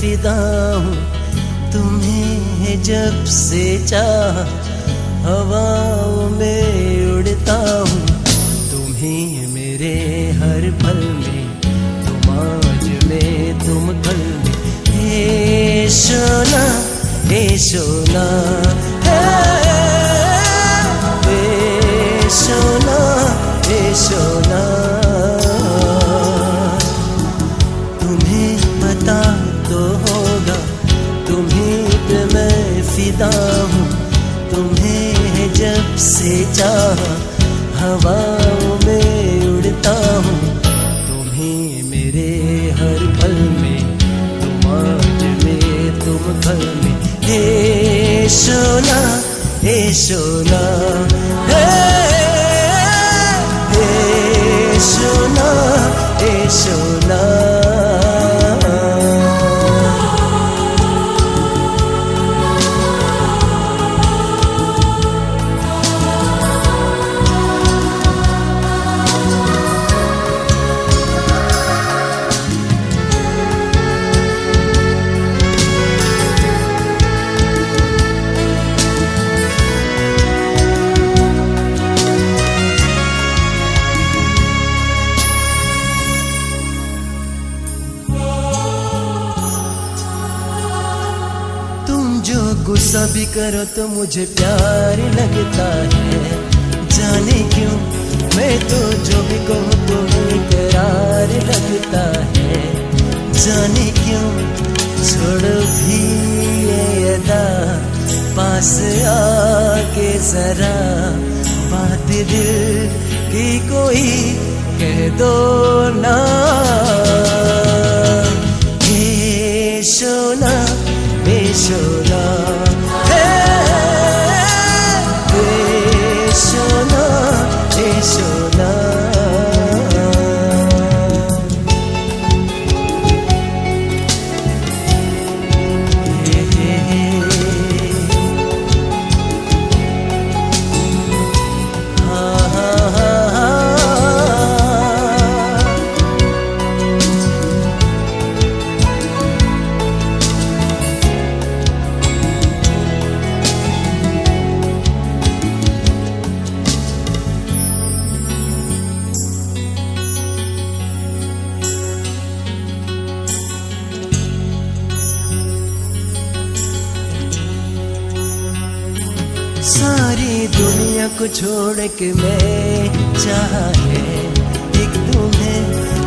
फिदा हूँ। तुम्हें जब से चाह, हवाओं में उड़ता हूँ। तुम्हें मेरे हर पल में, तुम आज में, तुम कल में। हे सोना हे सोना फिदा हूँ। तुम्हें जब से चाह हवाओं में उड़ता हूँ। तुम्हें मेरे हर पल में तुम आज में, तुम घर में। हे शोला, हे सोना गुस्सा भी करो तो मुझे प्यार लगता है। जाने क्यों, मैं तो जो भी कहूँ तुम्हें करार लगता है। जाने क्यों, छोड़ो भी ये अदा। पास आके जरा बात दिल की कोई कह दो ना। हे सोना हे सारी दुनिया को छोड़ के मैं चाहे एक तुम्हें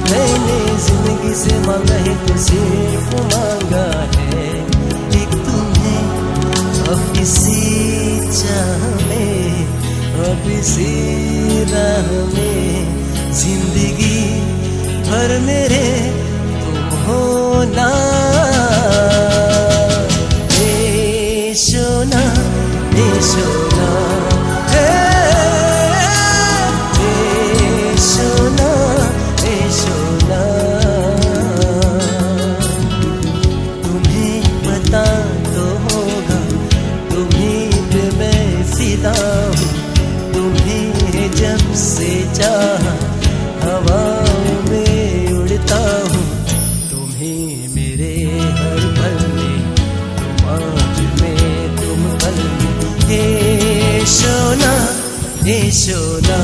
मैंने ज़िंदगी से मांगा है तो सिर्फ़ मांगा है। एक तुम्हें अब इसी चाह में अब इसी राह में ज़िंदगी भर मेरे तुम हे जब से चाह हवा में उड़ता हूँ, तुम्हें मेरे हर पल में तुम आज में तुम पल में हे सोना हे सोना